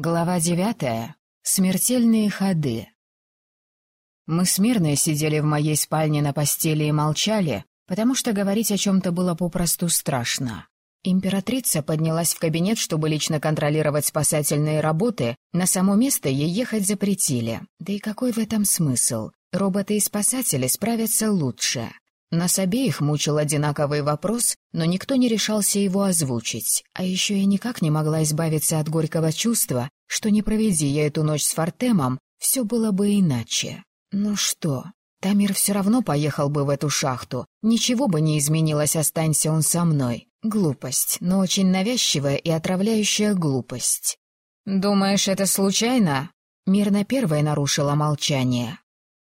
Глава девятая. Смертельные ходы. Мы с Мирной сидели в моей спальне на постели и молчали, потому что говорить о чем-то было попросту страшно. Императрица поднялась в кабинет, чтобы лично контролировать спасательные работы, на само место ей ехать запретили. Да и какой в этом смысл? Роботы и спасатели справятся лучше. Нас обеих мучил одинаковый вопрос, но никто не решался его озвучить, а еще я никак не могла избавиться от горького чувства, что не проведи я эту ночь с Фортемом, все было бы иначе. Ну что, Тамир все равно поехал бы в эту шахту, ничего бы не изменилось, останься он со мной. Глупость, но очень навязчивая и отравляющая глупость. «Думаешь, это случайно?» Мирно первая нарушила молчание.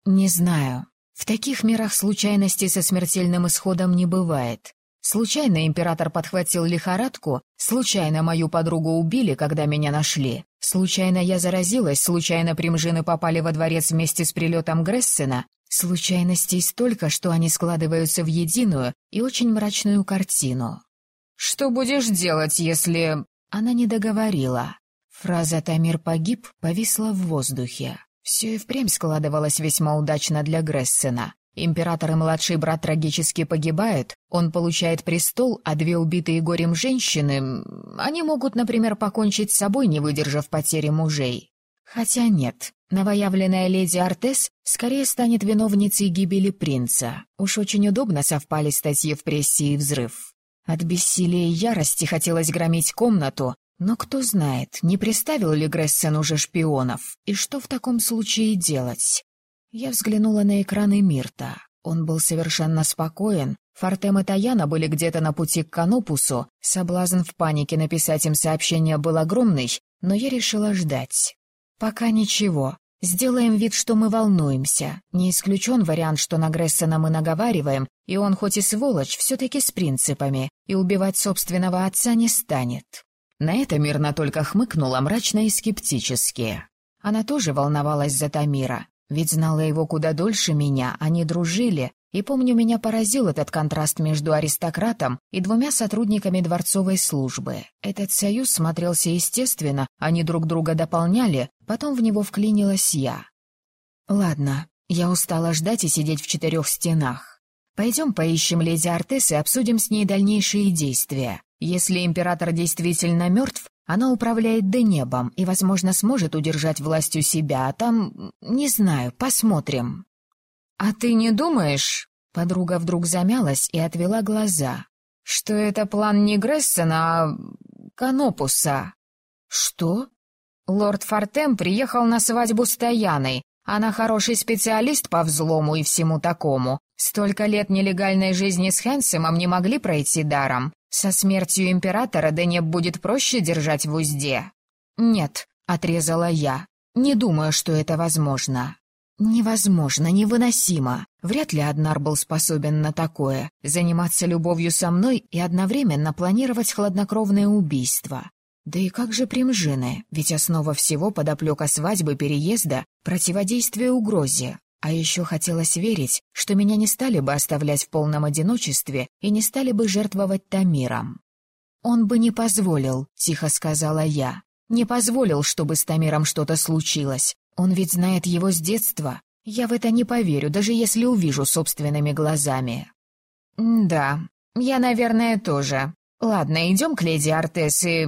«Не знаю. В таких мирах случайностей со смертельным исходом не бывает. Случайно император подхватил лихорадку, случайно мою подругу убили, когда меня нашли. Случайно я заразилась, случайно примжины попали во дворец вместе с прилетом Грессена. Случайностей столько, что они складываются в единую и очень мрачную картину. «Что будешь делать, если...» Она не договорила. Фраза «Тамир погиб» повисла в воздухе. Все и впрямь складывалось весьма удачно для Грессена. Император и младший брат трагически погибают, он получает престол, а две убитые горем женщины... Они могут, например, покончить с собой, не выдержав потери мужей. Хотя нет, новоявленная леди Артес скорее станет виновницей гибели принца. Уж очень удобно совпали статьи в прессе и взрыв. От бессилия и ярости хотелось громить комнату, но кто знает, не приставил ли Грессен уже шпионов, и что в таком случае делать? Я взглянула на экраны Мирта. Он был совершенно спокоен. Фортем и Таяна были где-то на пути к Канопусу. Соблазн в панике написать им сообщение был огромный, но я решила ждать. Пока ничего. Сделаем вид, что мы волнуемся. Не исключен вариант, что на Грессена мы наговариваем, и он хоть и сволочь, все-таки с принципами, и убивать собственного отца не станет. На это Мирна только хмыкнула мрачно и скептически. Она тоже волновалась за Тамира, ведь знала его куда дольше меня, они дружили, и помню, меня поразил этот контраст между аристократом и двумя сотрудниками дворцовой службы. Этот союз смотрелся естественно, они друг друга дополняли, потом в него вклинилась я. Ладно, я устала ждать и сидеть в четырех стенах. Пойдем поищем леди Артес и обсудим с ней дальнейшие действия. Если император действительно мертв, она управляет до небом и, возможно, сможет удержать власть у себя, а там... не знаю, посмотрим». «А ты не думаешь...» Подруга вдруг замялась и отвела глаза. «Что это план не Грессена, а... Канопуса?» «Что?» Лорд Фортем приехал на свадьбу с Таяной. Она хороший специалист по взлому и всему такому. Столько лет нелегальной жизни с Хэнсомом не могли пройти даром. Со смертью императора Денеб будет проще держать в узде. Нет, отрезала я. Не думаю, что это возможно. Невозможно, невыносимо. Вряд ли Аднар был способен на такое. Заниматься любовью со мной и одновременно планировать хладнокровное убийство. Да и как же примжины, ведь основа всего подоплека свадьбы, переезда, противодействие угрозе. А еще хотелось верить, что меня не стали бы оставлять в полном одиночестве и не стали бы жертвовать Тамиром. «Он бы не позволил», — тихо сказала я. «Не позволил, чтобы с Тамиром что-то случилось. Он ведь знает его с детства. Я в это не поверю, даже если увижу собственными глазами». «Да, я, наверное, тоже. Ладно, идем к леди Артес и...»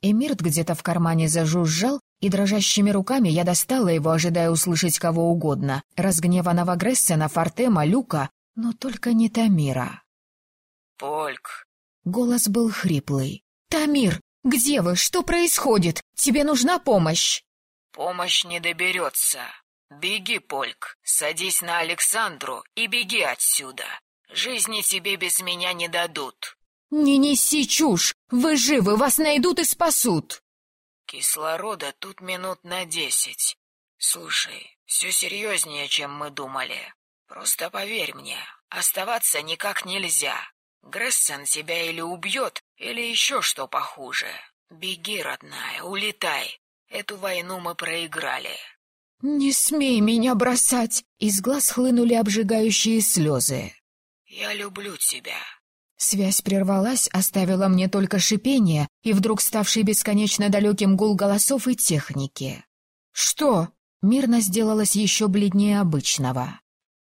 Эмирт где-то в кармане зажужжал, и дрожащими руками я достала его, ожидая услышать кого угодно. Разгневанного Грессена, Фортема, Люка, но только не Тамира. «Польк!» Голос был хриплый. «Тамир, где вы? Что происходит? Тебе нужна помощь?» «Помощь не доберется. Беги, Польк, садись на Александру и беги отсюда. Жизни тебе без меня не дадут». «Не неси чушь! Вы живы, вас найдут и спасут!» Кислорода тут минут на десять. Слушай, все серьезнее, чем мы думали. Просто поверь мне, оставаться никак нельзя. Грессен тебя или убьет, или еще что похуже. Беги, родная, улетай. Эту войну мы проиграли. «Не смей меня бросать!» Из глаз хлынули обжигающие слезы. «Я люблю тебя. Связь прервалась, оставила мне только шипение и вдруг ставший бесконечно далеким гул голосов и техники. «Что?» — мирно сделалось еще бледнее обычного.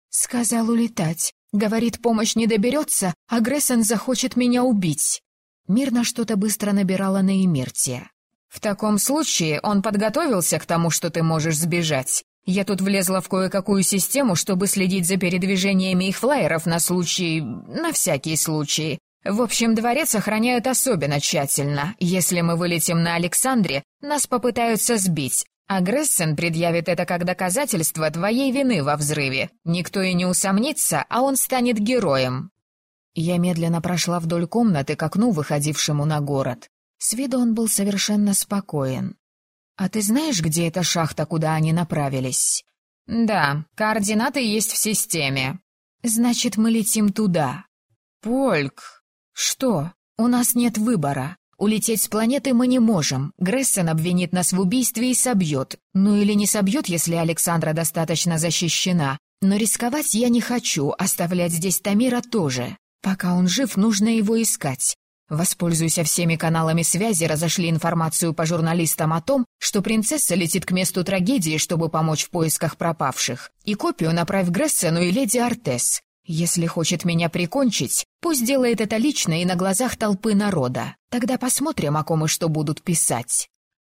«Сказал улетать. Говорит, помощь не доберется, а Грессон захочет меня убить». Мирно что-то быстро набирала на Эмирте. «В таком случае он подготовился к тому, что ты можешь сбежать. Я тут влезла в кое-какую систему, чтобы следить за передвижениями их флайеров на случай... на всякий случай. В общем, дворец охраняют особенно тщательно. Если мы вылетим на Александре, нас попытаются сбить. А Грессен предъявит это как доказательство твоей вины во взрыве. Никто и не усомнится, а он станет героем. Я медленно прошла вдоль комнаты к окну, выходившему на город. С виду он был совершенно спокоен. «А ты знаешь, где эта шахта, куда они направились?» «Да, координаты есть в системе». «Значит, мы летим туда». «Польк!» «Что? У нас нет выбора. Улететь с планеты мы не можем. Грессен обвинит нас в убийстве и собьет. Ну или не собьет, если Александра достаточно защищена. Но рисковать я не хочу, оставлять здесь Тамира тоже. Пока он жив, нужно его искать. Воспользуйся всеми каналами связи, разошли информацию по журналистам о том, что принцесса летит к месту трагедии, чтобы помочь в поисках пропавших. И копию направь Грессену и леди Артес. Если хочет меня прикончить, пусть делает это лично и на глазах толпы народа. Тогда посмотрим, о ком и что будут писать.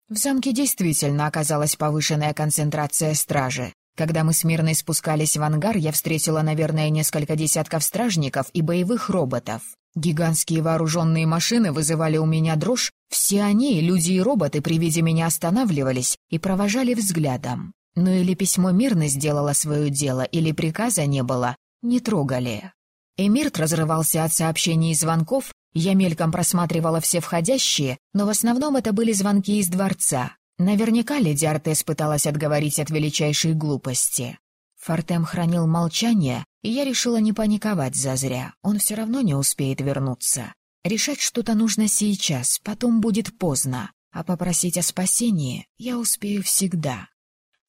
В замке действительно оказалась повышенная концентрация стражи. Когда мы с Мирной спускались в ангар, я встретила, наверное, несколько десятков стражников и боевых роботов. Гигантские вооруженные машины вызывали у меня дрожь, все они, люди и роботы, при виде меня останавливались и провожали взглядом. Ну или письмо мирно сделало свое дело, или приказа не было, не трогали. Эмирт разрывался от сообщений и звонков, я мельком просматривала все входящие, но в основном это были звонки из дворца. Наверняка леди Артес пыталась отговорить от величайшей глупости. Фортем хранил молчание, и я решила не паниковать зазря, он все равно не успеет вернуться. Решать что-то нужно сейчас, потом будет поздно, а попросить о спасении я успею всегда.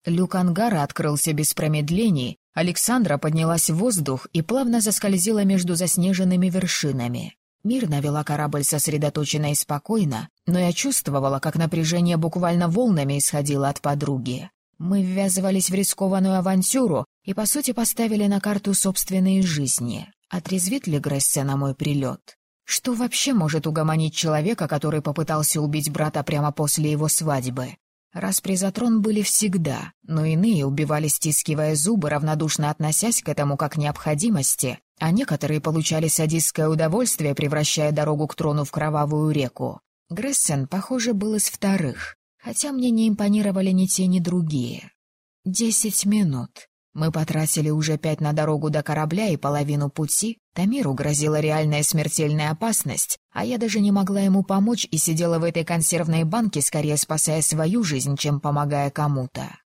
Люк ангара открылся без промедлений, Александра поднялась в воздух и плавно заскользила между заснеженными вершинами. Мирно вела корабль сосредоточенно и спокойно, но я чувствовала, как напряжение буквально волнами исходило от подруги. Мы ввязывались в рискованную авантюру и, по сути, поставили на карту собственные жизни. Отрезвит ли Грессе на мой прилет? Что вообще может угомонить человека, который попытался убить брата прямо после его свадьбы? Распри за трон были всегда, но иные убивали, стискивая зубы, равнодушно относясь к этому как необходимости, а некоторые получали садистское удовольствие, превращая дорогу к трону в кровавую реку. Грессен, похоже, был из вторых хотя мне не импонировали ни те, ни другие. Десять минут. Мы потратили уже пять на дорогу до корабля и половину пути. Тамиру грозила реальная смертельная опасность, а я даже не могла ему помочь и сидела в этой консервной банке, скорее спасая свою жизнь, чем помогая кому-то.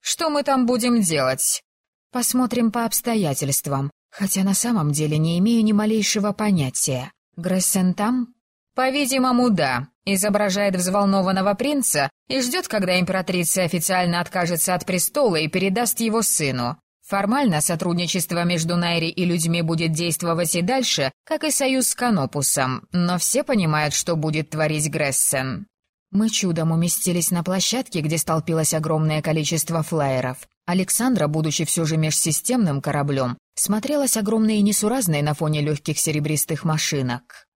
«Что мы там будем делать?» «Посмотрим по обстоятельствам, хотя на самом деле не имею ни малейшего понятия. Грессен там?» «По-видимому, да изображает взволнованного принца и ждет, когда императрица официально откажется от престола и передаст его сыну. Формально сотрудничество между Найри и людьми будет действовать и дальше, как и союз с Канопусом, но все понимают, что будет творить Грессен. Мы чудом уместились на площадке, где столпилось огромное количество флайеров. Александра, будучи все же межсистемным кораблем, смотрелась огромной и несуразной на фоне легких серебристых машинок.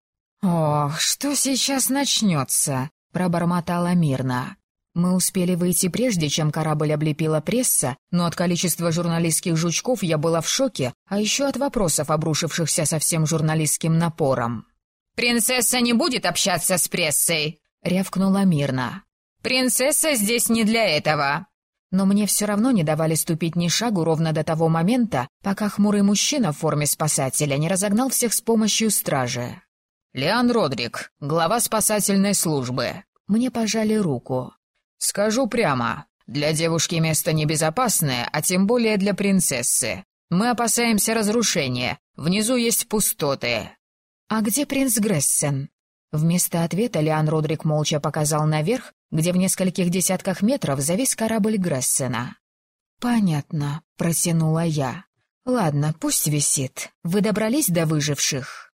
«Ох, что сейчас начнется?» — пробормотала мирно. Мы успели выйти прежде, чем корабль облепила пресса, но от количества журналистских жучков я была в шоке, а еще от вопросов, обрушившихся со всем журналистским напором. «Принцесса не будет общаться с прессой!» — рявкнула мирно. «Принцесса здесь не для этого!» Но мне все равно не давали ступить ни шагу ровно до того момента, пока хмурый мужчина в форме спасателя не разогнал всех с помощью стражи. «Леон Родрик, глава спасательной службы». Мне пожали руку. «Скажу прямо, для девушки место небезопасное, а тем более для принцессы. Мы опасаемся разрушения. Внизу есть пустоты». «А где принц Грессен?» Вместо ответа Леон Родрик молча показал наверх, где в нескольких десятках метров завис корабль Грессена. «Понятно», — протянула я. «Ладно, пусть висит. Вы добрались до выживших?»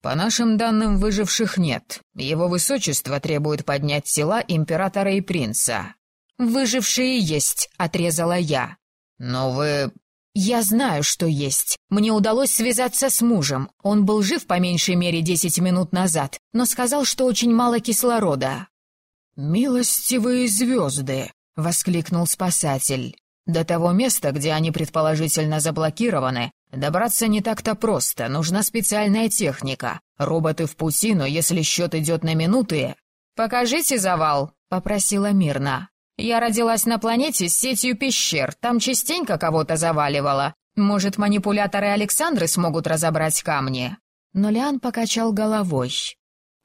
По нашим данным, выживших нет. Его высочество требует поднять тела императора и принца. «Выжившие есть», — отрезала я. «Но вы...» «Я знаю, что есть. Мне удалось связаться с мужем. Он был жив по меньшей мере десять минут назад, но сказал, что очень мало кислорода». «Милостивые звезды!» — воскликнул спасатель. «До того места, где они предположительно заблокированы, добраться не так-то просто. Нужна специальная техника. Роботы в пути, но если счет идет на минуты...» «Покажите завал», — попросила мирно. Я родилась на планете с сетью пещер, там частенько кого-то заваливало. Может, манипуляторы Александры смогут разобрать камни?» Но Лиан покачал головой.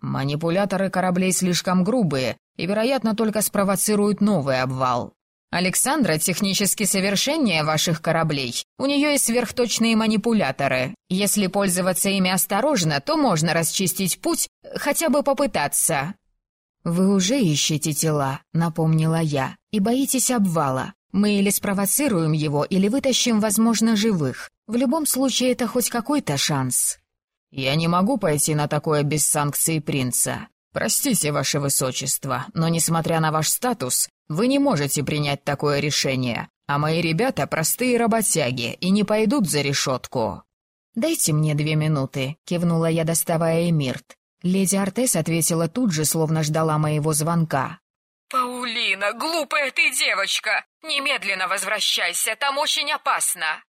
«Манипуляторы кораблей слишком грубые и, вероятно, только спровоцируют новый обвал. Александра технически совершеннее ваших кораблей. У нее есть сверхточные манипуляторы. Если пользоваться ими осторожно, то можно расчистить путь, хотя бы попытаться. «Вы уже ищете тела», — напомнила я, — «и боитесь обвала. Мы или спровоцируем его, или вытащим, возможно, живых. В любом случае, это хоть какой-то шанс». «Я не могу пойти на такое без санкции принца. Простите, ваше высочество, но, несмотря на ваш статус, вы не можете принять такое решение, а мои ребята простые работяги и не пойдут за решетку». «Дайте мне две минуты», — кивнула я, доставая Эмирт. Леди Артес ответила тут же, словно ждала моего звонка. «Паулина, глупая ты девочка! Немедленно возвращайся, там очень опасно!»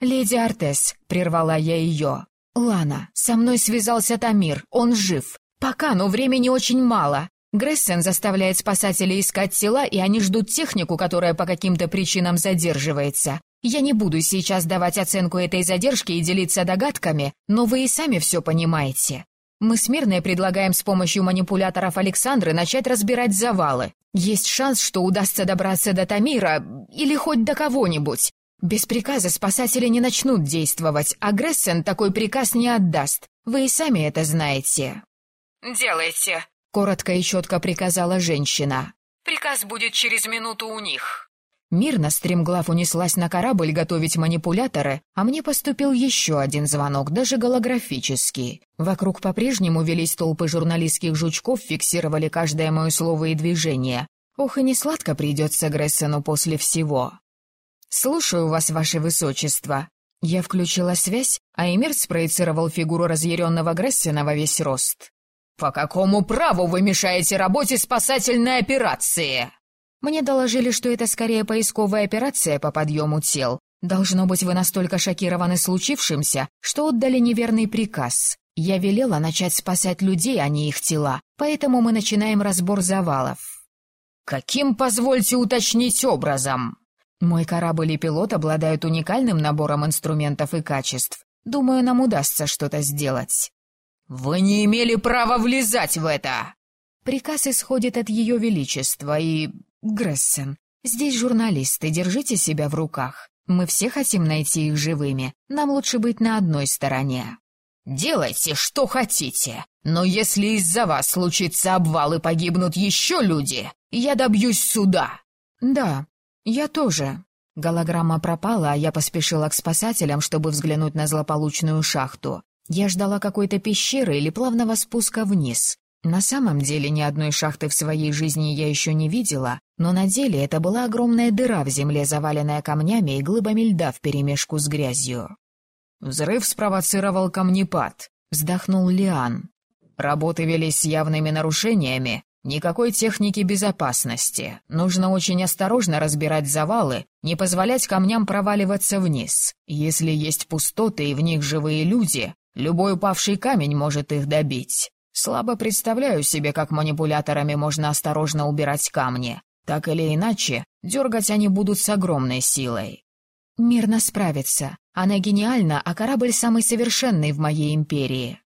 «Леди Артес», — прервала я ее. «Лана, со мной связался Тамир, он жив. Пока, но времени очень мало. Грессен заставляет спасателей искать тела, и они ждут технику, которая по каким-то причинам задерживается. Я не буду сейчас давать оценку этой задержке и делиться догадками, но вы и сами все понимаете. Мы с Мирной предлагаем с помощью манипуляторов Александры начать разбирать завалы. Есть шанс, что удастся добраться до Тамира или хоть до кого-нибудь. Без приказа спасатели не начнут действовать, а Грессен такой приказ не отдаст. Вы и сами это знаете». «Делайте», — коротко и четко приказала женщина. «Приказ будет через минуту у них». Мирно стремглав унеслась на корабль готовить манипуляторы, а мне поступил еще один звонок, даже голографический. Вокруг по-прежнему велись толпы журналистских жучков, фиксировали каждое мое слово и движение. Ох, и не сладко придется Грессену после всего. «Слушаю вас, ваше высочество». Я включила связь, а Эмир спроецировал фигуру разъяренного Грессена во весь рост. «По какому праву вы мешаете работе спасательной операции?» Мне доложили, что это скорее поисковая операция по подъему тел. Должно быть, вы настолько шокированы случившимся, что отдали неверный приказ. Я велела начать спасать людей, а не их тела, поэтому мы начинаем разбор завалов. Каким, позвольте уточнить, образом? Мой корабль и пилот обладают уникальным набором инструментов и качеств. Думаю, нам удастся что-то сделать. Вы не имели права влезать в это! Приказ исходит от Ее Величества, и Грессен, здесь журналисты, держите себя в руках. Мы все хотим найти их живыми. Нам лучше быть на одной стороне. Делайте, что хотите. Но если из-за вас случится обвал и погибнут еще люди, я добьюсь суда. Да, я тоже. Голограмма пропала, а я поспешила к спасателям, чтобы взглянуть на злополучную шахту. Я ждала какой-то пещеры или плавного спуска вниз. На самом деле ни одной шахты в своей жизни я еще не видела, но на деле это была огромная дыра в земле, заваленная камнями и глыбами льда вперемешку с грязью. Взрыв спровоцировал камнепад, вздохнул Лиан. Работы велись явными нарушениями, никакой техники безопасности. Нужно очень осторожно разбирать завалы, не позволять камням проваливаться вниз. Если есть пустоты и в них живые люди, любой упавший камень может их добить. Слабо представляю себе, как манипуляторами можно осторожно убирать камни. Так или иначе, дергать они будут с огромной силой. Мирно справится. Она гениальна, а корабль самый совершенный в моей империи.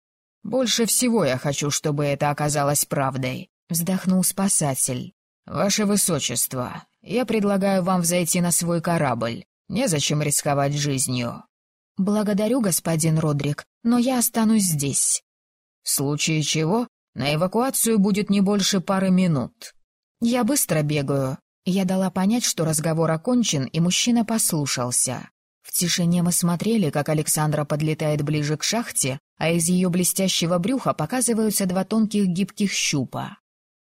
Больше всего я хочу, чтобы это оказалось правдой, вздохнул спасатель. Ваше высочество, я предлагаю вам взойти на свой корабль. Незачем рисковать жизнью. Благодарю, господин Родрик, но я останусь здесь. В случае чего на эвакуацию будет не больше пары минут. Я быстро бегаю. Я дала понять, что разговор окончен, и мужчина послушался. В тишине мы смотрели, как Александра подлетает ближе к шахте, а из ее блестящего брюха показываются два тонких гибких щупа.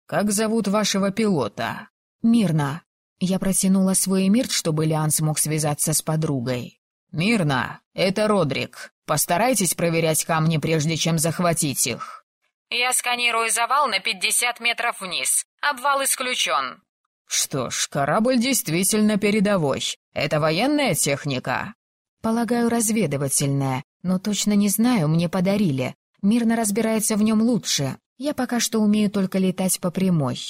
«Как зовут вашего пилота?» «Мирно». Я протянула свой эмирт, чтобы Лиан смог связаться с подругой. «Мирно, это Родрик. Постарайтесь проверять камни, прежде чем захватить их». «Я сканирую завал на пятьдесят метров вниз. Обвал исключен». «Что ж, корабль действительно передовой. Это военная техника?» «Полагаю, разведывательная, но точно не знаю, мне подарили. Мирно разбирается в нем лучше. Я пока что умею только летать по прямой.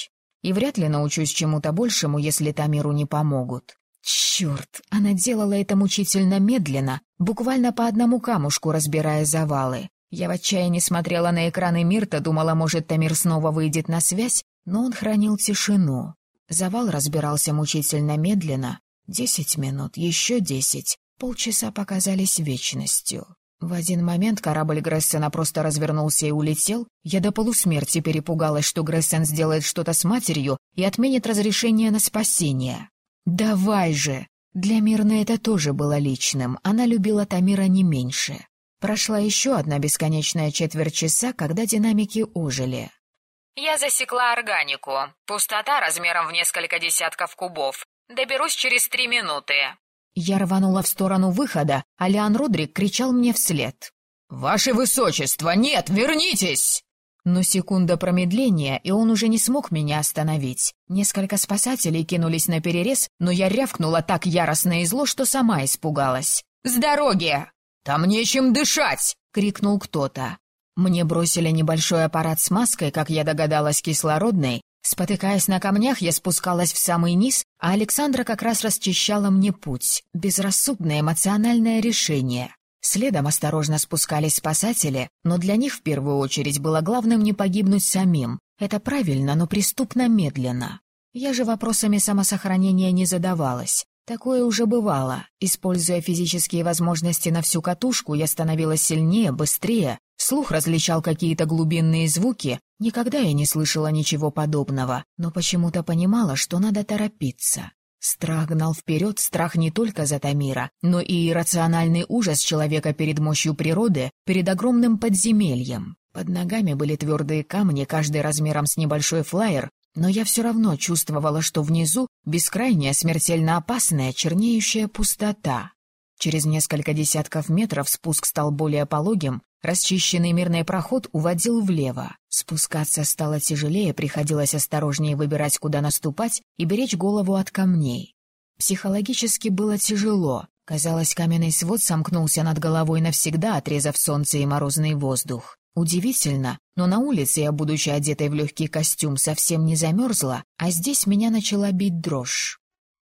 И вряд ли научусь чему-то большему, если Тамиру не помогут. Черт, она делала это мучительно медленно, буквально по одному камушку разбирая завалы. Я в отчаянии смотрела на экраны Мирта, думала, может, Тамир снова выйдет на связь, но он хранил тишину. Завал разбирался мучительно медленно. Десять минут, еще десять. Полчаса показались вечностью. В один момент корабль Грессена просто развернулся и улетел. Я до полусмерти перепугалась, что Грессен сделает что-то с матерью и отменит разрешение на спасение. «Давай же!» Для Мирны это тоже было личным, она любила Тамира не меньше. Прошла еще одна бесконечная четверть часа, когда динамики ожили. «Я засекла органику. Пустота размером в несколько десятков кубов. Доберусь через три минуты». Я рванула в сторону выхода, а Леон Родрик кричал мне вслед. «Ваше высочество, нет, вернитесь!» Но секунда промедления, и он уже не смог меня остановить. Несколько спасателей кинулись на перерез, но я рявкнула так яростно и зло, что сама испугалась. «С дороги!» «Там нечем дышать!» — крикнул кто-то. Мне бросили небольшой аппарат с маской, как я догадалась, кислородной. Спотыкаясь на камнях, я спускалась в самый низ, а Александра как раз расчищала мне путь. Безрассудное эмоциональное решение. Следом осторожно спускались спасатели, но для них в первую очередь было главным не погибнуть самим. Это правильно, но преступно медленно. Я же вопросами самосохранения не задавалась. Такое уже бывало. Используя физические возможности на всю катушку, я становилась сильнее, быстрее. Слух различал какие-то глубинные звуки. Никогда я не слышала ничего подобного, но почему-то понимала, что надо торопиться. Страх гнал вперед, страх не только за Тамира, но и иррациональный ужас человека перед мощью природы, перед огромным подземельем. Под ногами были твердые камни, каждый размером с небольшой флайер, но я все равно чувствовала, что внизу бескрайняя, смертельно опасная, чернеющая пустота. Через несколько десятков метров спуск стал более пологим, расчищенный мирный проход уводил влево. Спускаться стало тяжелее, приходилось осторожнее выбирать, куда наступать и беречь голову от камней. Психологически было тяжело. Казалось, каменный свод сомкнулся над головой навсегда, отрезав солнце и морозный воздух. Удивительно, но на улице я, будучи одетой в легкий костюм, совсем не замерзла, а здесь меня начала бить дрожь.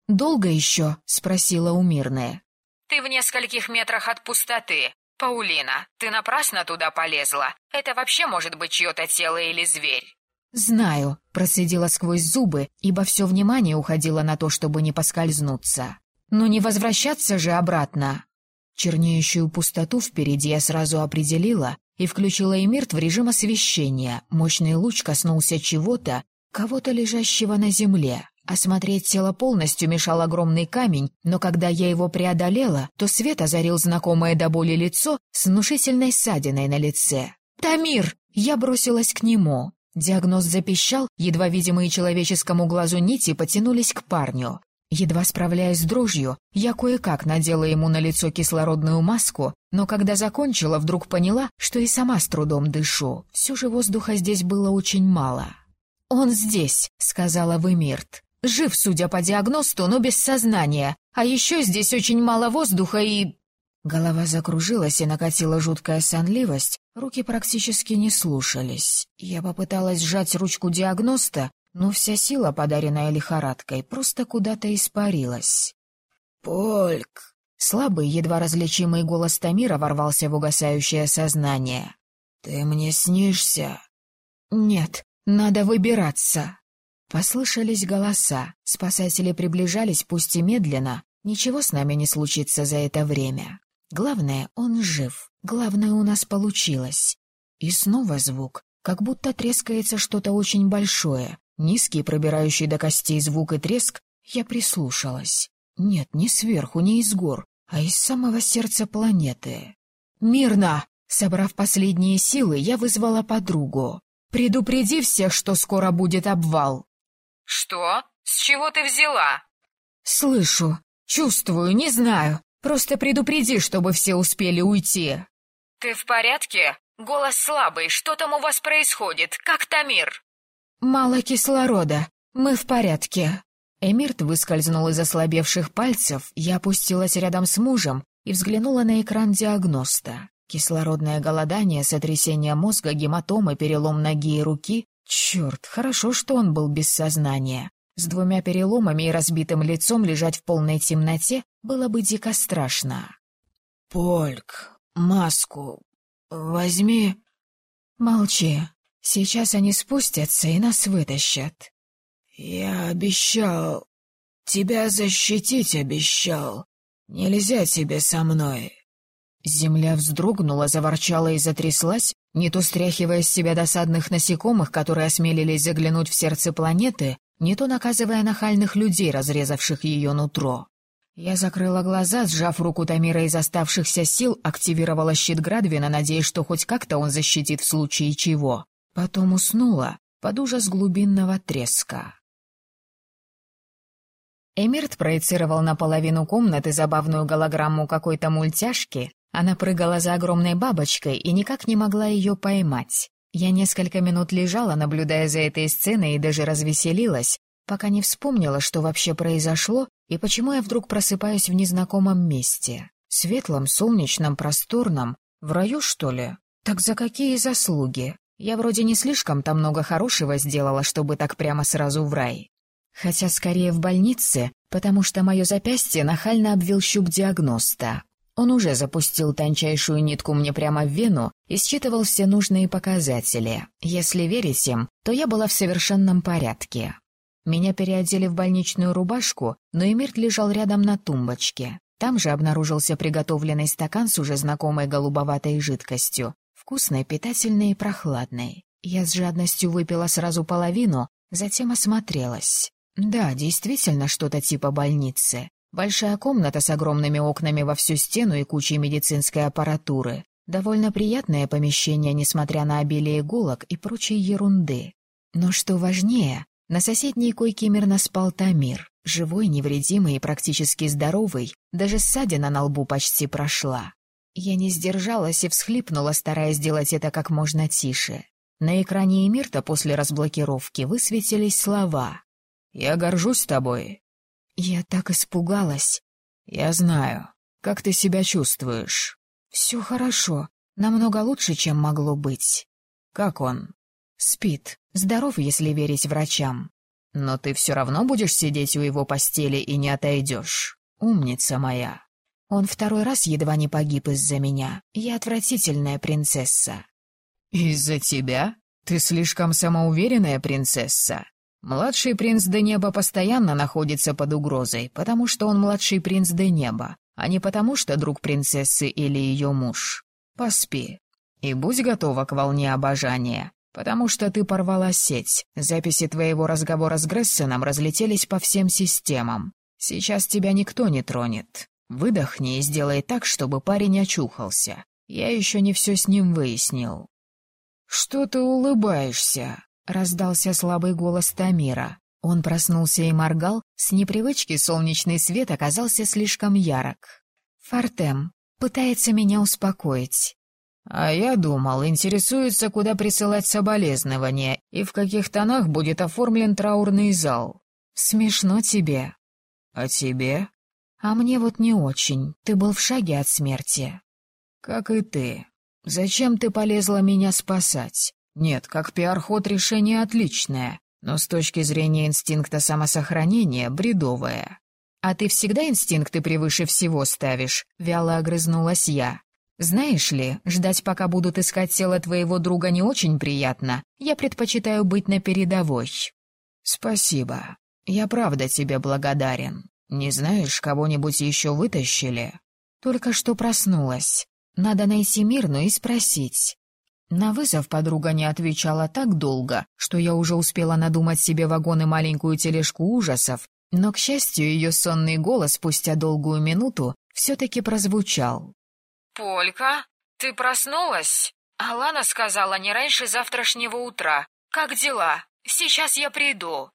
«Долго еще?» — спросила умирная. «Ты в нескольких метрах от пустоты. Паулина, ты напрасно туда полезла. Это вообще может быть чье-то тело или зверь». «Знаю», — процедила сквозь зубы, ибо все внимание уходило на то, чтобы не поскользнуться. «Но не возвращаться же обратно». Чернеющую пустоту впереди я сразу определила и включила Эмирт в режим освещения. Мощный луч коснулся чего-то, кого-то лежащего на земле. Осмотреть тело полностью мешал огромный камень, но когда я его преодолела, то свет озарил знакомое до боли лицо с внушительной ссадиной на лице. «Тамир!» Я бросилась к нему. Диагноз запищал, едва видимые человеческому глазу нити потянулись к парню. Едва справляясь с дрожью, я кое-как надела ему на лицо кислородную маску, но когда закончила, вдруг поняла, что и сама с трудом дышу. Все же воздуха здесь было очень мало. «Он здесь», — сказала Вымирт. «Жив, судя по диагносту, но без сознания. А еще здесь очень мало воздуха и...» Голова закружилась и накатила жуткая сонливость, руки практически не слушались. Я попыталась сжать ручку диагноста, но вся сила, подаренная лихорадкой, просто куда-то испарилась. «Польк!» Слабый, едва различимый голос Тамира ворвался в угасающее сознание. «Ты мне снишься?» «Нет, надо выбираться!» Послышались голоса. Спасатели приближались, пусть и медленно. Ничего с нами не случится за это время. Главное, он жив. Главное, у нас получилось. И снова звук, как будто трескается что-то очень большое. Низкий, пробирающий до костей звук и треск, я прислушалась. Нет, не сверху, не из гор. а из самого сердца планеты. «Мирно!» Собрав последние силы, я вызвала подругу. «Предупреди всех, что скоро будет обвал». «Что? С чего ты взяла?» «Слышу, чувствую, не знаю. Просто предупреди, чтобы все успели уйти». «Ты в порядке? Голос слабый. Что там у вас происходит? Как Тамир?» «Мало кислорода. Мы в порядке». Эмирт выскользнул из ослабевших пальцев, я опустилась рядом с мужем и взглянула на экран диагноста. Кислородное голодание, сотрясение мозга, гематомы, перелом ноги и руки. Черт, хорошо, что он был без сознания. С двумя переломами и разбитым лицом лежать в полной темноте было бы дико страшно. «Польк, маску возьми...» «Молчи. Сейчас они спустятся и нас вытащат». «Я обещал... Тебя защитить обещал. Нельзя тебе со мной». Земля вздрогнула, заворчала и затряслась, не то стряхивая с себя досадных насекомых, которые осмелились заглянуть в сердце планеты, не то наказывая нахальных людей, разрезавших ее нутро. Я закрыла глаза, сжав руку Тамира из оставшихся сил, активировала щит Градвина, надеясь, что хоть как-то он защитит в случае чего. Потом уснула под ужас глубинного треска. Эмирт проецировал на половину комнаты забавную голограмму какой-то мультяшки. Она прыгала за огромной бабочкой и никак не могла ее поймать. Я несколько минут лежала, наблюдая за этой сценой, и даже развеселилась, пока не вспомнила, что вообще произошло и почему я вдруг просыпаюсь в незнакомом месте. Светлом, солнечном, просторном. В раю, что ли? Так за какие заслуги? Я вроде не слишком-то много хорошего сделала, чтобы так прямо сразу в рай. Хотя скорее в больнице, потому что мое запястье нахально обвил щуп диагноста. Он уже запустил тончайшую нитку мне прямо в вену и считывал все нужные показатели. Если верить им, то я была в совершенном порядке. Меня переодели в больничную рубашку, но Эмирт лежал рядом на тумбочке. Там же обнаружился приготовленный стакан с уже знакомой голубоватой жидкостью, вкусной, питательной и прохладной. Я с жадностью выпила сразу половину, затем осмотрелась. Да, действительно что-то типа больницы. Большая комната с огромными окнами во всю стену и кучей медицинской аппаратуры. Довольно приятное помещение, несмотря на обилие иголок и прочей ерунды. Но что важнее, на соседней койке мирно спал Тамир, живой, невредимый и практически здоровый, даже ссадина на лбу почти прошла. Я не сдержалась и всхлипнула, стараясь сделать это как можно тише. На экране Эмирта после разблокировки высветились слова я горжусь тобой». Я так испугалась. «Я знаю. Как ты себя чувствуешь?» «Все хорошо. Намного лучше, чем могло быть». «Как он?» «Спит. Здоров, если верить врачам». «Но ты все равно будешь сидеть у его постели и не отойдешь. Умница моя». Он второй раз едва не погиб из-за меня. Я отвратительная принцесса. «Из-за тебя? Ты слишком самоуверенная принцесса. Младший принц Денеба постоянно находится под угрозой, потому что он младший принц Денеба, а не потому что друг принцессы или ее муж. Поспи. И будь готова к волне обожания, потому что ты порвала сеть. Записи твоего разговора с Грессеном разлетелись по всем системам. Сейчас тебя никто не тронет. Выдохни и сделай так, чтобы парень очухался. Я еще не все с ним выяснил. «Что ты улыбаешься?» — раздался слабый голос Тамира. Он проснулся и моргал, с непривычки солнечный свет оказался слишком ярок. «Фортем пытается меня успокоить». «А я думал, интересуется, куда присылать соболезнования и в каких тонах будет оформлен траурный зал. Смешно тебе». «А тебе?» «А мне вот не очень. Ты был в шаге от смерти». «Как и ты. Зачем ты полезла меня спасать? Нет, как пиар-ход решение отличное, но с точки зрения инстинкта самосохранения бредовое. А ты всегда инстинкты превыше всего ставишь, вяло огрызнулась я. Знаешь ли, ждать, пока будут искать тело твоего друга, не очень приятно. Я предпочитаю быть на передовой. Спасибо. Я правда тебе благодарен. Не знаешь, кого-нибудь еще вытащили? Только что проснулась. Надо найти Мирну и спросить. На вызов подруга не отвечала так долго, что я уже успела надумать себе вагон и маленькую тележку ужасов, но, к счастью, ее сонный голос спустя долгую минуту все-таки прозвучал. «Полька, ты проснулась? Алана сказала не раньше завтрашнего утра. Как дела? Сейчас я приду».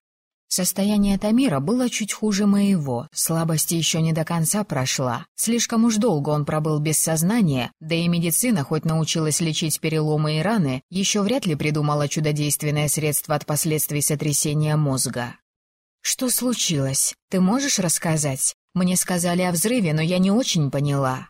Состояние Тамира было чуть хуже моего, слабость еще не до конца прошла. Слишком уж долго он пробыл без сознания, да и медицина, хоть научилась лечить переломы и раны, еще вряд ли придумала чудодейственное средство от последствий сотрясения мозга. «Что случилось? Ты можешь рассказать? Мне сказали о взрыве, но я не очень поняла».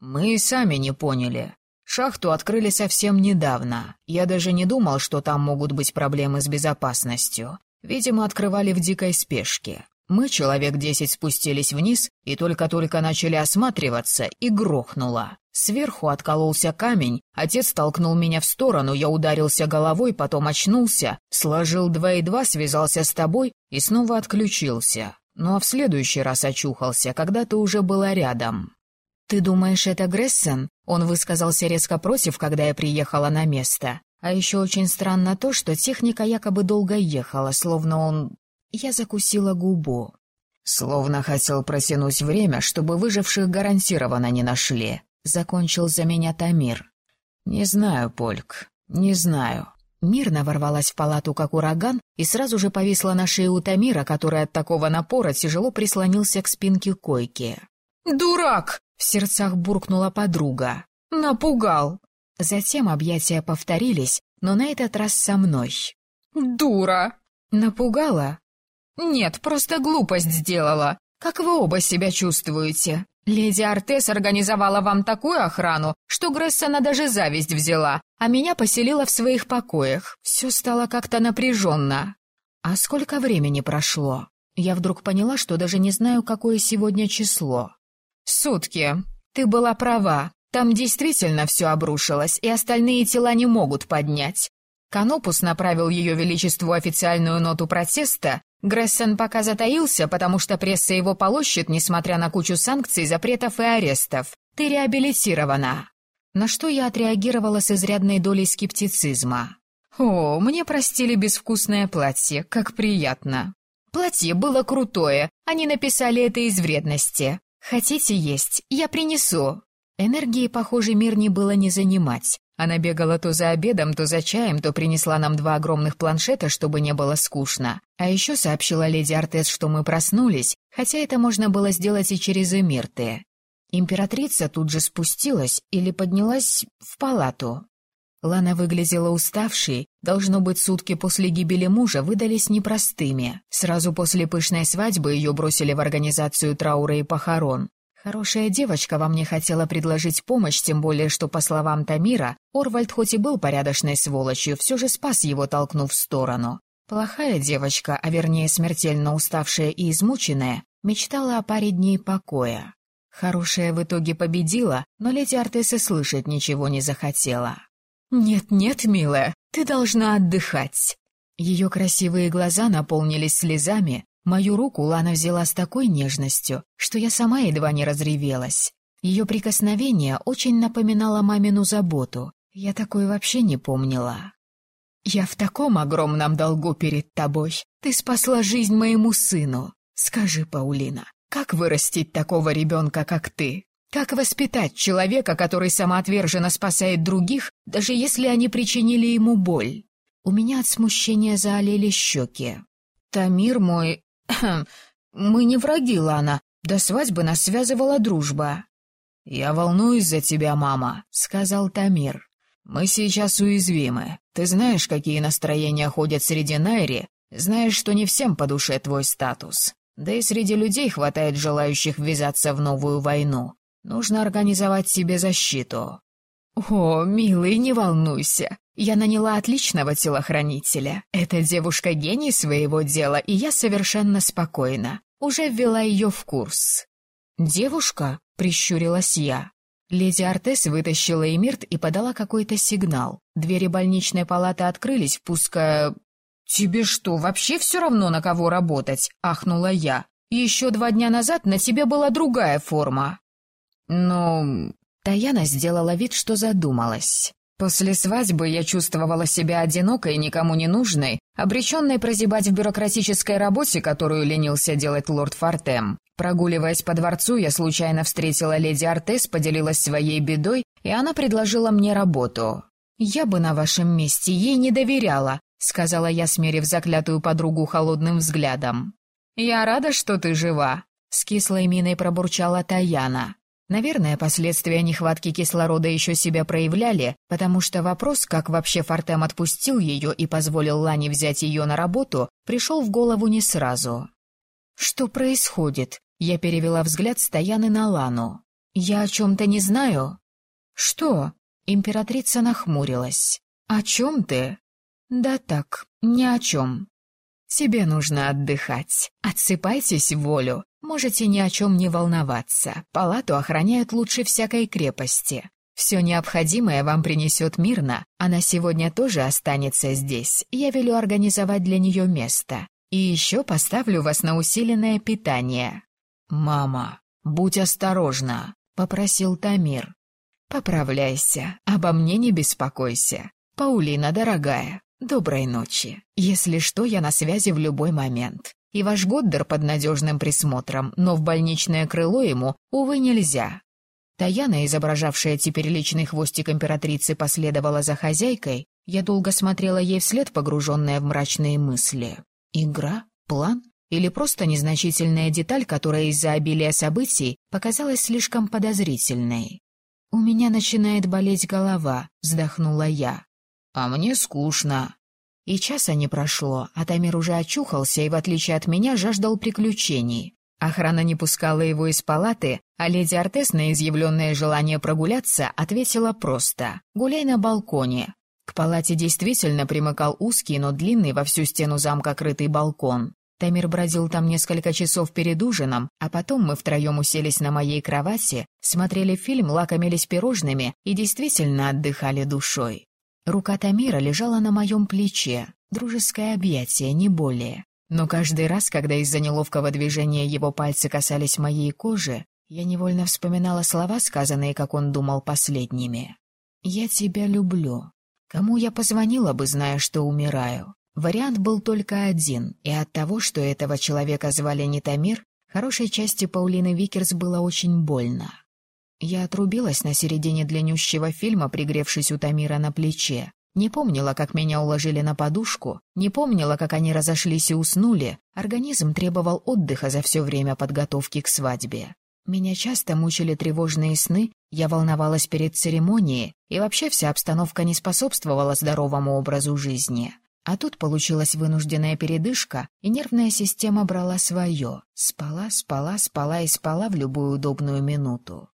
«Мы и сами не поняли. Шахту открыли совсем недавно. Я даже не думал, что там могут быть проблемы с безопасностью. Видимо, открывали в дикой спешке. Мы, человек десять, спустились вниз и только-только начали осматриваться, и грохнуло. Сверху откололся камень, отец толкнул меня в сторону, я ударился головой, потом очнулся, сложил два и два, связался с тобой и снова отключился. Ну а в следующий раз очухался, когда ты уже была рядом. «Ты думаешь, это Грессен?» Он высказался резко против, когда я приехала на место. А еще очень странно то, что техника якобы долго ехала, словно он... Я закусила губу. Словно хотел протянуть время, чтобы выживших гарантированно не нашли. Закончил за меня Тамир. Не знаю, Польк, не знаю. Мирно ворвалась в палату, как ураган, и сразу же повисла на шее у Тамира, который от такого напора тяжело прислонился к спинке койки. «Дурак!» — в сердцах буркнула подруга. «Напугал!» Затем объятия повторились, но на этот раз со мной. «Дура!» «Напугала?» «Нет, просто глупость сделала. Как вы оба себя чувствуете? Леди Артес организовала вам такую охрану, что Грессона даже зависть взяла, а меня поселила в своих покоях. Все стало как-то напряженно». «А сколько времени прошло?» Я вдруг поняла, что даже не знаю, какое сегодня число. «Сутки. Ты была права. Там действительно все обрушилось, и остальные тела не могут поднять. Канопус направил ее величеству официальную ноту протеста. Грессен пока затаился, потому что пресса его полощет, несмотря на кучу санкций, запретов и арестов. Ты реабилитирована. На что я отреагировала с изрядной долей скептицизма. О, мне простили безвкусное платье, как приятно. Платье было крутое, они написали это из вредности. Хотите есть? Я принесу. Энергии, похоже, мир не было не занимать. Она бегала то за обедом, то за чаем, то принесла нам два огромных планшета, чтобы не было скучно. А еще сообщила леди Артес, что мы проснулись, хотя это можно было сделать и через Эмирты. Императрица тут же спустилась или поднялась в палату. Лана выглядела уставшей, должно быть, сутки после гибели мужа выдались непростыми. Сразу после пышной свадьбы ее бросили в организацию траура и похорон. Хорошая девочка во мне хотела предложить помощь, тем более, что, по словам Тамира, Орвальд хоть и был порядочной сволочью, все же спас его, толкнув в сторону. Плохая девочка, а вернее смертельно уставшая и измученная, мечтала о паре дней покоя. Хорошая в итоге победила, но леди Артеса слышать ничего не захотела. «Нет-нет, милая, ты должна отдыхать». Ее красивые глаза наполнились слезами, Мою руку Лана взяла с такой нежностью, что я сама едва не разревелась. Ее прикосновение очень напоминало мамину заботу. Я такой вообще не помнила. «Я в таком огромном долгу перед тобой. Ты спасла жизнь моему сыну. Скажи, Паулина, как вырастить такого ребенка, как ты? Как воспитать человека, который самоотверженно спасает других, даже если они причинили ему боль?» У меня от смущения заолели щеки. «Тамир мой «Мы не враги, Лана. До свадьбы нас связывала дружба». «Я волнуюсь за тебя, мама», — сказал Тамир. «Мы сейчас уязвимы. Ты знаешь, какие настроения ходят среди Найри, знаешь, что не всем по душе твой статус. Да и среди людей хватает желающих ввязаться в новую войну. Нужно организовать себе защиту». «О, милый, не волнуйся. Я наняла отличного телохранителя. Эта девушка гений своего дела, и я совершенно спокойна. Уже ввела ее в курс». «Девушка?» — прищурилась я. Леди Артес вытащила Эмирт и подала какой-то сигнал. Двери больничной палаты открылись, впуская... «Тебе что, вообще все равно, на кого работать?» — ахнула я. «Еще два дня назад на тебе была другая форма». «Ну, Таяна сделала вид, что задумалась. После свадьбы я чувствовала себя одинокой, никому не нужной, обреченной прозябать в бюрократической работе, которую ленился делать лорд Фортем. Прогуливаясь по дворцу, я случайно встретила леди Артес, поделилась своей бедой, и она предложила мне работу. «Я бы на вашем месте ей не доверяла», — сказала я, смерив заклятую подругу холодным взглядом. «Я рада, что ты жива», — с кислой миной пробурчала Таяна. Наверное, последствия нехватки кислорода еще себя проявляли, потому что вопрос, как вообще Фортем отпустил ее и позволил Лане взять ее на работу, пришел в голову не сразу. «Что происходит?» Я перевела взгляд с Таяны на Лану. «Я о чем-то не знаю?» «Что?» Императрица нахмурилась. «О чем ты?» «Да так, ни о чем. Тебе нужно отдыхать. Отсыпайтесь в волю. Можете ни о чем не волноваться. Палату охраняют лучше всякой крепости. Все необходимое вам принесет мирно. Она сегодня тоже останется здесь. Я велю организовать для нее место. И еще поставлю вас на усиленное питание». «Мама, будь осторожна», — попросил Тамир. «Поправляйся, обо мне не беспокойся. Паулина, дорогая, доброй ночи. Если что, я на связи в любой момент и ваш Годдер под надежным присмотром, но в больничное крыло ему, увы, нельзя. Таяна, изображавшая теперь личный хвостик императрицы, последовала за хозяйкой. Я долго смотрела ей вслед, погруженная в мрачные мысли. Игра? План? Или просто незначительная деталь, которая из-за обилия событий показалась слишком подозрительной? «У меня начинает болеть голова», — вздохнула я. «А мне скучно», и часа не прошло, а Тамир уже очухался и, в отличие от меня, жаждал приключений. Охрана не пускала его из палаты, а леди Артес на изъявленное желание прогуляться ответила просто «Гуляй на балконе». К палате действительно примыкал узкий, но длинный во всю стену замка крытый балкон. Тамир бродил там несколько часов перед ужином, а потом мы втроем уселись на моей кровати, смотрели фильм, лакомились пирожными и действительно отдыхали душой. Рука Тамира лежала на моем плече, дружеское объятие, не более. Но каждый раз, когда из-за неловкого движения его пальцы касались моей кожи, я невольно вспоминала слова, сказанные, как он думал, последними. «Я тебя люблю». Кому я позвонила бы, зная, что умираю? Вариант был только один, и от того, что этого человека звали не Тамир, хорошей части Паулины Викерс было очень больно. Я отрубилась на середине длиннющего фильма, пригревшись у Тамира на плече. Не помнила, как меня уложили на подушку, не помнила, как они разошлись и уснули. Организм требовал отдыха за все время подготовки к свадьбе. Меня часто мучили тревожные сны, я волновалась перед церемонией, и вообще вся обстановка не способствовала здоровому образу жизни. А тут получилась вынужденная передышка, и нервная система брала свое. Спала, спала, спала и спала в любую удобную минуту.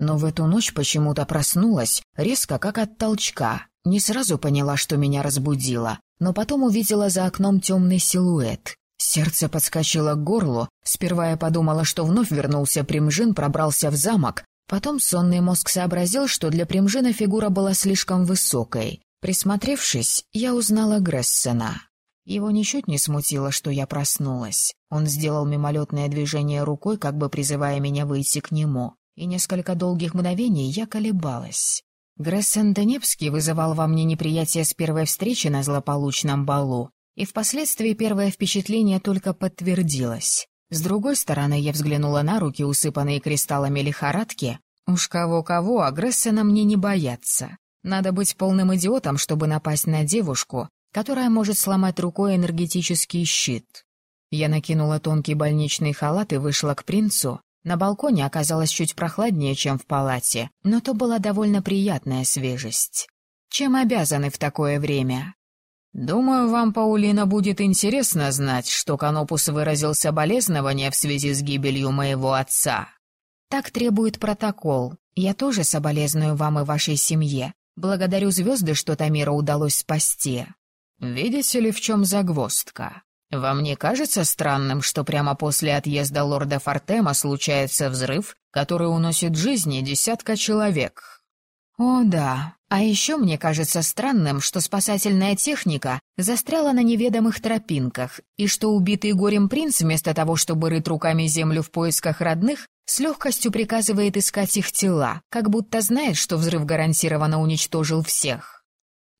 Но в эту ночь почему-то проснулась, резко, как от толчка. Не сразу поняла, что меня разбудило, но потом увидела за окном темный силуэт. Сердце подскочило к горлу. Сперва я подумала, что вновь вернулся Примжин, пробрался в замок. Потом сонный мозг сообразил, что для Примжина фигура была слишком высокой. Присмотревшись, я узнала Грессена. Его ничуть не смутило, что я проснулась. Он сделал мимолетное движение рукой, как бы призывая меня выйти к нему и несколько долгих мгновений я колебалась. Грессен Денепский вызывал во мне неприятие с первой встречи на злополучном балу, и впоследствии первое впечатление только подтвердилось. С другой стороны, я взглянула на руки, усыпанные кристаллами лихорадки. Уж кого-кого, а Грессена мне не бояться. Надо быть полным идиотом, чтобы напасть на девушку, которая может сломать рукой энергетический щит. Я накинула тонкий больничный халат и вышла к принцу, на балконе оказалось чуть прохладнее, чем в палате, но то была довольно приятная свежесть. Чем обязаны в такое время? «Думаю, вам, Паулина, будет интересно знать, что Канопус выразил соболезнования в связи с гибелью моего отца». «Так требует протокол. Я тоже соболезную вам и вашей семье. Благодарю звезды, что Тамира удалось спасти». «Видите ли, в чем загвоздка? Вам не кажется странным, что прямо после отъезда лорда Фортема случается взрыв, который уносит жизни десятка человек? О, да. А еще мне кажется странным, что спасательная техника застряла на неведомых тропинках, и что убитый горем принц, вместо того, чтобы рыть руками землю в поисках родных, с легкостью приказывает искать их тела, как будто знает, что взрыв гарантированно уничтожил всех.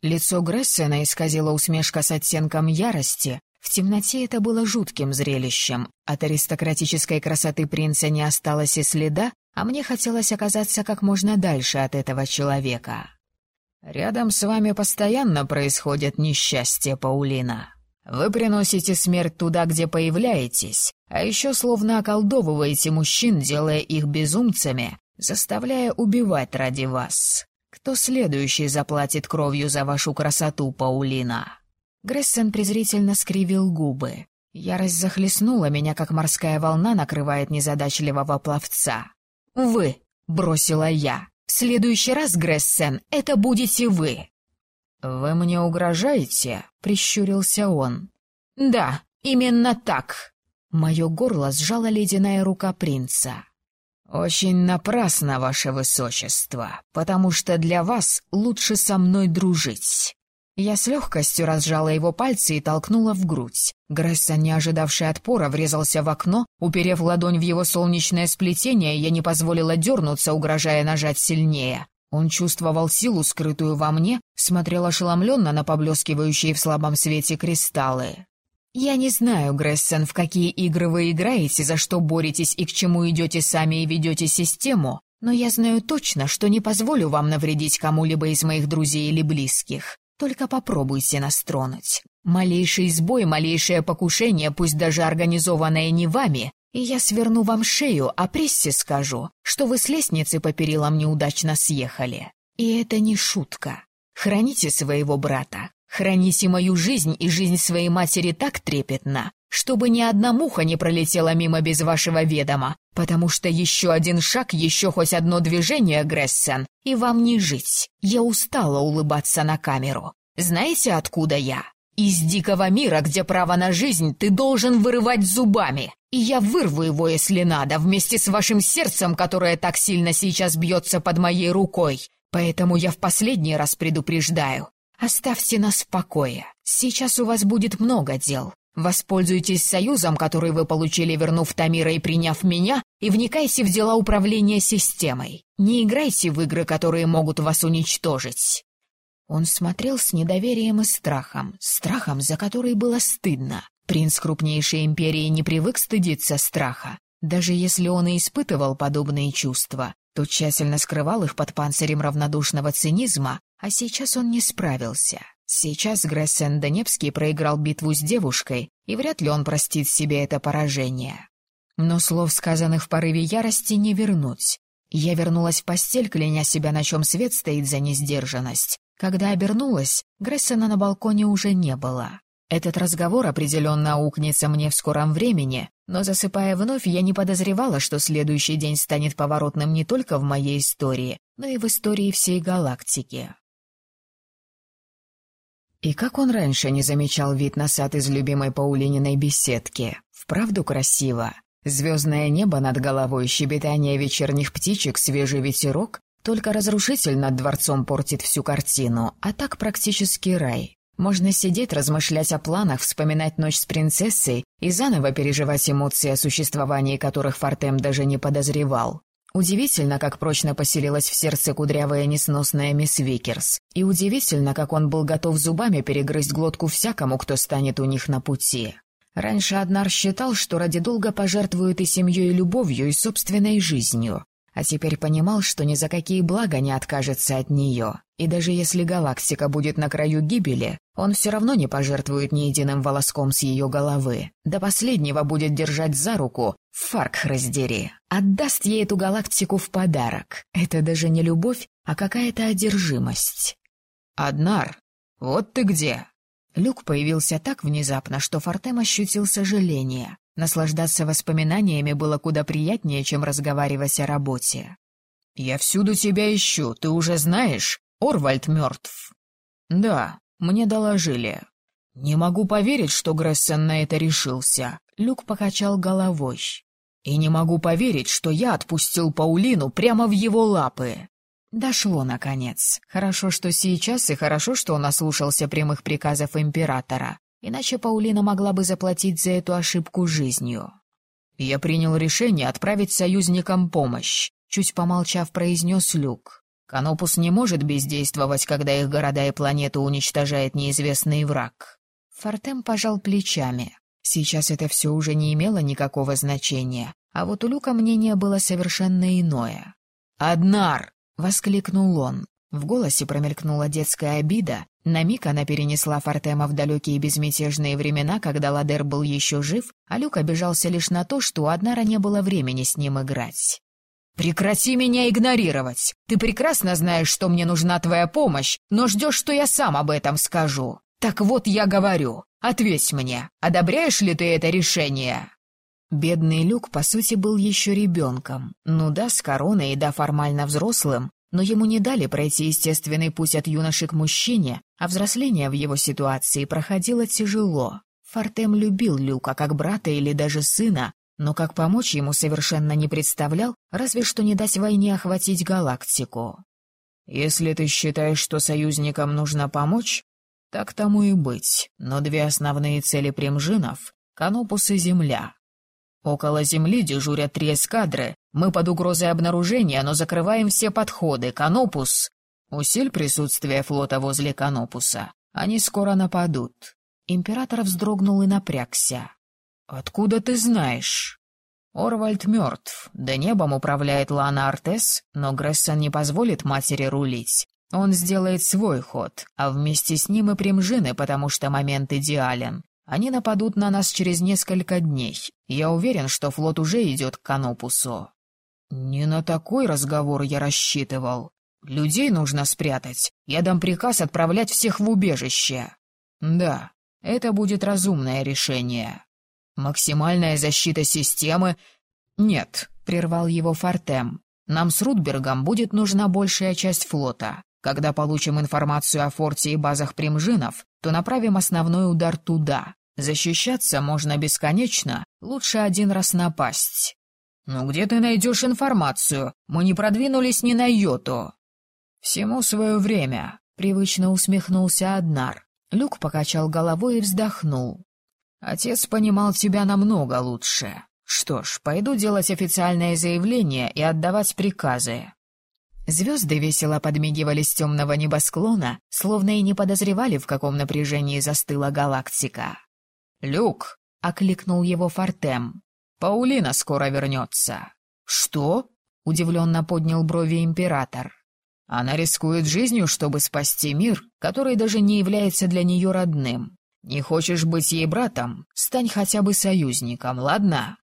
Лицо Грессена исказило усмешка с оттенком ярости. В темноте это было жутким зрелищем. От аристократической красоты принца не осталось и следа, а мне хотелось оказаться как можно дальше от этого человека. «Рядом с вами постоянно происходят несчастья, Паулина. Вы приносите смерть туда, где появляетесь, а еще словно околдовываете мужчин, делая их безумцами, заставляя убивать ради вас. Кто следующий заплатит кровью за вашу красоту, Паулина?» Грессен презрительно скривил губы. Ярость захлестнула меня, как морская волна накрывает незадачливого пловца. «Вы!» — бросила я. «В следующий раз, Грессен, это будете вы!» «Вы мне угрожаете?» — прищурился он. «Да, именно так!» Мое горло сжала ледяная рука принца. «Очень напрасно, ваше высочество, потому что для вас лучше со мной дружить». Я с легкостью разжала его пальцы и толкнула в грудь. Грессон, не ожидавший отпора, врезался в окно. Уперев ладонь в его солнечное сплетение, я не позволила дернуться, угрожая нажать сильнее. Он чувствовал силу, скрытую во мне, смотрел ошеломленно на поблескивающие в слабом свете кристаллы. «Я не знаю, Грессен, в какие игры вы играете, за что боретесь и к чему идете сами и ведете систему, но я знаю точно, что не позволю вам навредить кому-либо из моих друзей или близких. Только попробуйте нас тронуть. Малейший сбой, малейшее покушение, пусть даже организованное не вами, и я сверну вам шею, а прессе скажу, что вы с лестницы по перилам неудачно съехали. И это не шутка. Храните своего брата, храните мою жизнь и жизнь своей матери так трепетно, чтобы ни одна муха не пролетела мимо без вашего ведома, потому что еще один шаг, еще хоть одно движение, Грессен, и вам не жить. Я устала улыбаться на камеру. Знаете, откуда я? Из дикого мира, где право на жизнь ты должен вырывать зубами. И я вырву его, если надо, вместе с вашим сердцем, которое так сильно сейчас бьется под моей рукой. Поэтому я в последний раз предупреждаю. Оставьте нас в покое. Сейчас у вас будет много дел. Воспользуйтесь союзом, который вы получили, вернув Тамира и приняв меня, и вникайте в дела управления системой. Не играйте в игры, которые могут вас уничтожить». Он смотрел с недоверием и страхом, страхом, за который было стыдно. Принц крупнейшей империи не привык стыдиться страха. Даже если он и испытывал подобные чувства, то тщательно скрывал их под панцирем равнодушного цинизма, а сейчас он не справился. Сейчас Грессен Донепский проиграл битву с девушкой, и вряд ли он простит себе это поражение. Но слов, сказанных в порыве ярости, не вернуть. Я вернулась в постель, кляня себя, на чем свет стоит за несдержанность. Когда обернулась, Грессена на балконе уже не было. Этот разговор определенно аукнется мне в скором времени, но, засыпая вновь, я не подозревала, что следующий день станет поворотным не только в моей истории, но и в истории всей галактики. И как он раньше не замечал вид на сад из любимой Паулининой беседки? Вправду красиво. Звездное небо над головой, щебетание вечерних птичек, свежий ветерок. Только разрушитель над дворцом портит всю картину, а так практически рай. Можно сидеть, размышлять о планах, вспоминать ночь с принцессой и заново переживать эмоции, о существовании которых Фортем даже не подозревал. Удивительно, как прочно поселилась в сердце кудрявая несносная мисс Викерс. И удивительно, как он был готов зубами перегрызть глотку всякому, кто станет у них на пути. Раньше Аднар считал, что ради долга пожертвует и семьей, и любовью, и собственной жизнью а теперь понимал, что ни за какие блага не откажется от нее. И даже если галактика будет на краю гибели, он все равно не пожертвует ни единым волоском с ее головы. До последнего будет держать за руку, фарк раздери, отдаст ей эту галактику в подарок. Это даже не любовь, а какая-то одержимость. «Аднар, вот ты где!» Люк появился так внезапно, что Фортем ощутил сожаление. Наслаждаться воспоминаниями было куда приятнее, чем разговаривать о работе. «Я всюду тебя ищу, ты уже знаешь? Орвальд мертв». «Да, мне доложили». «Не могу поверить, что Грессен на это решился», — Люк покачал головой. «И не могу поверить, что я отпустил Паулину прямо в его лапы». Дошло, наконец. Хорошо, что сейчас, и хорошо, что он ослушался прямых приказов императора. Иначе Паулина могла бы заплатить за эту ошибку жизнью. Я принял решение отправить союзникам помощь, чуть помолчав, произнес Люк. Канопус не может бездействовать, когда их города и планету уничтожает неизвестный враг. Фортем пожал плечами. Сейчас это все уже не имело никакого значения, а вот у Люка мнение было совершенно иное. «Аднар!» — воскликнул он. В голосе промелькнула детская обида. На миг она перенесла Фортема в далекие безмятежные времена, когда Ладер был еще жив, а Люк обижался лишь на то, что у Аднара не было времени с ним играть. «Прекрати меня игнорировать! Ты прекрасно знаешь, что мне нужна твоя помощь, но ждешь, что я сам об этом скажу. Так вот я говорю, ответь мне, одобряешь ли ты это решение?» Бедный Люк, по сути, был еще ребенком. Ну да, с короной и да формально взрослым, но ему не дали пройти естественный путь от юноши к мужчине, а взросление в его ситуации проходило тяжело. Фортем любил Люка как брата или даже сына, но как помочь ему совершенно не представлял, разве что не дать войне охватить галактику. «Если ты считаешь, что союзникам нужно помочь, так тому и быть, но две основные цели примжинов — Канопус и Земля. Около Земли дежурят три эскадры, мы под угрозой обнаружения, но закрываем все подходы. Канопус. Усиль присутствие флота возле Канопуса. Они скоро нападут. Император вздрогнул и напрягся. Откуда ты знаешь? Орвальд мертв. Да небом управляет Лана Артес, но Грессон не позволит матери рулить. Он сделает свой ход, а вместе с ним и примжины, потому что момент идеален. Они нападут на нас через несколько дней. Я уверен, что флот уже идет к Канопусу. «Не на такой разговор я рассчитывал. Людей нужно спрятать. Я дам приказ отправлять всех в убежище». «Да, это будет разумное решение. Максимальная защита системы...» «Нет», — прервал его Фортем. «Нам с Рудбергом будет нужна большая часть флота. Когда получим информацию о форте и базах примжинов, то направим основной удар туда. Защищаться можно бесконечно, лучше один раз напасть». «Ну где ты найдешь информацию? Мы не продвинулись ни на йоту». «Всему свое время», — привычно усмехнулся Аднар. Люк покачал головой и вздохнул. «Отец понимал тебя намного лучше. Что ж, пойду делать официальное заявление и отдавать приказы». Звезды весело подмигивали с темного небосклона, словно и не подозревали, в каком напряжении застыла галактика. «Люк!» — окликнул его Фортем. Паулина скоро вернется». «Что?» — удивленно поднял брови император. «Она рискует жизнью, чтобы спасти мир, который даже не является для нее родным. Не хочешь быть ей братом? Стань хотя бы союзником, ладно?»